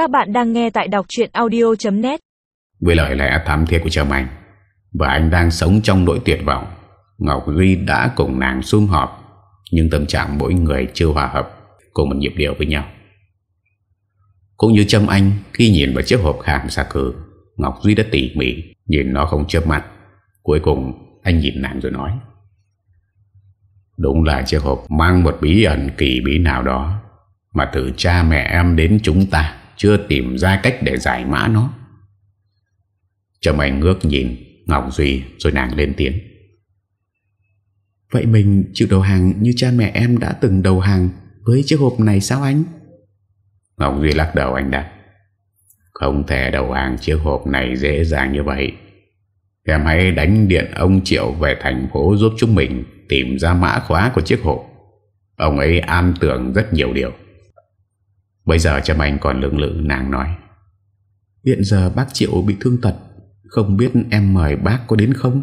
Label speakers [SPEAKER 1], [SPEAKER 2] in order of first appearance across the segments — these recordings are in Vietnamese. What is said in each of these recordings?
[SPEAKER 1] Các bạn đang nghe tại đọc chuyện audio.net
[SPEAKER 2] Với lời lẽ thám thiết của Trâm Anh. Và anh đang sống trong nỗi tuyệt vọng. Ngọc Duy đã cùng nàng sum họp. Nhưng tâm trạng mỗi người chưa hòa hợp. Cùng một nhịp điệu với nhau. Cũng như Trâm Anh, Khi nhìn vào chiếc hộp hàm xa cử Ngọc Duy đã tỉ mỉ, Nhìn nó không chớp mặt Cuối cùng, anh nhìn nàng rồi nói. Đúng là chiếc hộp mang một bí ẩn kỳ bí nào đó, Mà từ cha mẹ em đến chúng ta. Chưa tìm ra cách để giải mã nó Trầm anh ngước nhìn Ngọc Duy rồi nàng lên tiếng
[SPEAKER 3] Vậy mình chịu đầu hàng như cha mẹ em đã từng đầu hàng Với chiếc hộp này sao anh?
[SPEAKER 2] Ngọc Duy lắc đầu anh đáp Không thể đầu hàng chiếc hộp này dễ dàng như vậy Em hãy đánh điện ông Triệu về thành phố giúp chúng mình tìm ra mã khóa của chiếc hộp. Ông ấy an tưởng rất nhiều điều. Bây giờ Trâm Anh còn lưỡng lự nàng nói.
[SPEAKER 3] Hiện giờ bác Triệu bị thương tật, không biết em mời bác có đến không?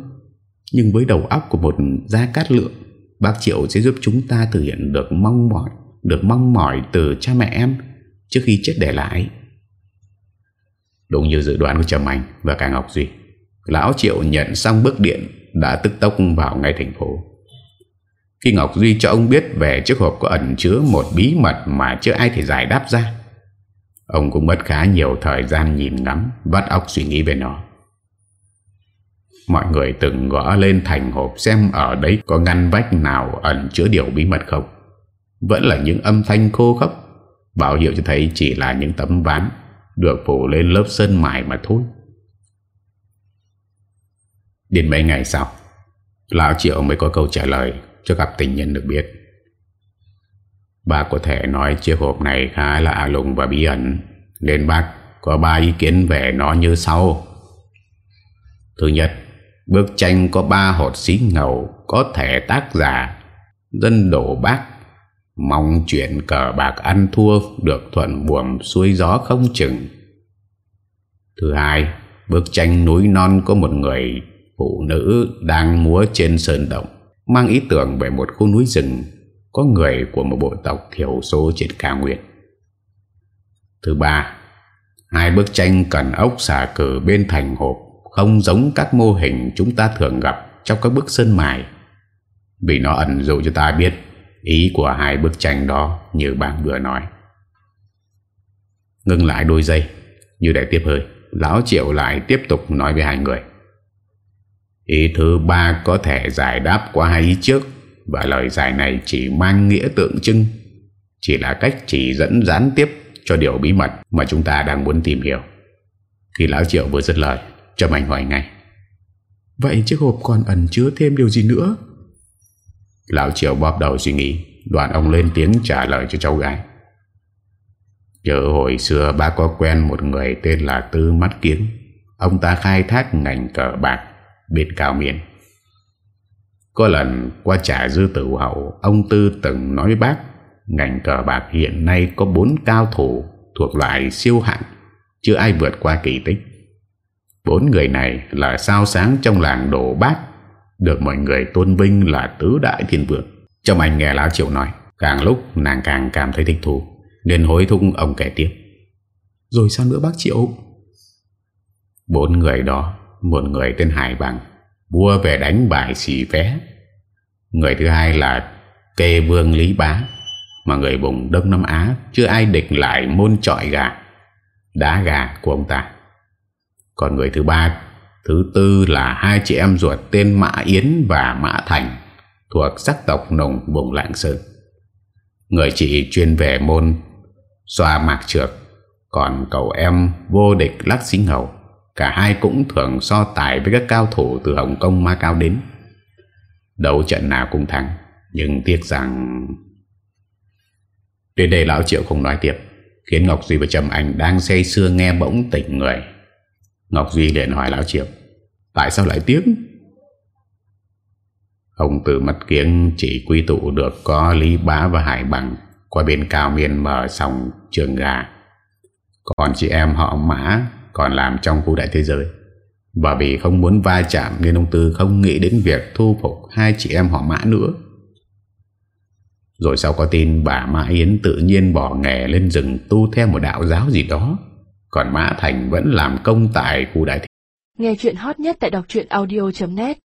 [SPEAKER 3] Nhưng với đầu óc của một gia cát lượng, bác Triệu sẽ giúp chúng ta thực hiện được mong mỏi, được mong mỏi từ cha mẹ em trước khi chết để lại.
[SPEAKER 2] Đúng như dự đoán của Trâm Anh và cả Ngọc Duy. Lão Triệu nhận xong bức điện Đã tức tốc vào ngay thành phố khi Ngọc Duy cho ông biết Về chiếc hộp có ẩn chứa một bí mật Mà chưa ai thể giải đáp ra, Ông cũng mất khá nhiều thời gian nhìn ngắm Vắt óc suy nghĩ về nó. Mọi người từng gõ lên thành hộp Xem ở đấy có ngăn vách nào Ẩn chứa điều bí mật không. Vẫn là những âm thanh khô khốc Bảo hiệu cho thấy chỉ là những tấm ván Được phủ lên lớp sơn mài mà thôi. Đến mấy ngày sau, Lão Triệu mới có câu trả lời. Cho gặp tình nhân được biết. Bà có thể nói chiếc hộp này khá là lùng và bí ẩn, Nên bác có ba ý kiến về nó như sau. Thứ nhất, Bức tranh có ba hột xí ngầu Có thể tác giả. Dân đổ bác, Mong chuyện cờ bạc ăn thua Được thuận buồm xuôi gió không chừng. Thứ hai, Bức tranh núi non có một người Phụ nữ đang múa trên sơn động. Mang ý tưởng về một khu núi rừng Có người của một bộ tộc thiểu số trên cao nguyên. Thứ ba, Hai bức tranh cần ốc xả cử bên thành hộp Không giống các mô hình chúng ta thường gặp Trong các bức sơn mài, Vì nó ẩn dụ cho ta biết Ý của hai bức tranh đó Như bạn vừa nói. Ngưng lại đôi giây, Như để tiếp hơi, Lão Triệu lại tiếp tục nói với hai người. Ý thứ ba có thể giải đáp qua hai ý trước Và lời giải này chỉ mang nghĩa tượng trưng Chỉ là cách chỉ dẫn gián tiếp cho điều bí mật mà chúng ta đang muốn tìm hiểu. Khi Lão Triệu vừa dứt lời Trâm Anh hỏi ngay
[SPEAKER 3] Vậy chiếc hộp còn ẩn chứa thêm điều gì nữa?
[SPEAKER 2] Lão Triệu bóp đầu suy nghĩ Đoạn ông lên tiếng trả lời cho cháu gái. Nhớ hồi xưa ba có quen một người tên là Tư Mắt Kiếm, Ông ta khai thác ngành cờ bạc bên cao miền. Có lần qua trả dư tử hậu, ông Tư từng nói bác, ngành cờ bạc hiện nay có bốn cao thủ thuộc loại siêu hạng, chưa ai vượt qua kỳ tích. Bốn người này là sao sáng trong làng đổ bác, được mọi người tôn vinh là tứ đại thiên vương. Trong anh nghe Lão Triệu nói, càng lúc nàng càng cảm thấy thích thú, nên hối thúc ông kể tiếp.
[SPEAKER 3] Rồi sao nữa bác Triệu?
[SPEAKER 2] Bốn người đó một người tên Hải Bằng, Vua về đánh bài xì vé. Người thứ hai là Kê Vương Lý Bá, Mà người vùng Đông Nam Á Chưa ai địch lại môn trọi gà, Đá gà của ông ta. Còn người thứ ba, Thứ tư là hai chị em ruột Tên Mã Yến và Mã Thành, Thuộc sắc tộc nồng vùng Lạng Sơn. Người chị chuyên về môn, Xoa mạc trượt Còn cậu em vô địch lắc xí ngầu Cả hai cũng thường so tài với các cao thủ từ Hồng Kông Ma Cao đến. Đấu trận nào cũng thắng, nhưng tiếc rằng... Đến đây Lão Triệu không nói tiếp, khiến Ngọc Duy và Trầm Anh đang say sưa nghe bỗng tỉnh người. Ngọc Duy liền hỏi Lão Triệu, tại sao lại tiếc? Ông từ mắt kiếng chỉ quy tụ được có Lý Bá và Hải Bằng qua bên cao miền mở sòng trường gà. Còn chị em họ Mã còn làm trong khu đại thế giới. Và vì không muốn va chạm nên ông Tư không nghĩ đến việc thu phục hai chị em họ mã nữa. Rồi sau có tin bà Mã Yến tự nhiên bỏ nghề lên rừng tu theo một đạo giáo gì đó, Còn Mã Thành vẫn làm công tại khu đại thế.
[SPEAKER 4] Nghe chuyện hot nhất tại đọc audio.net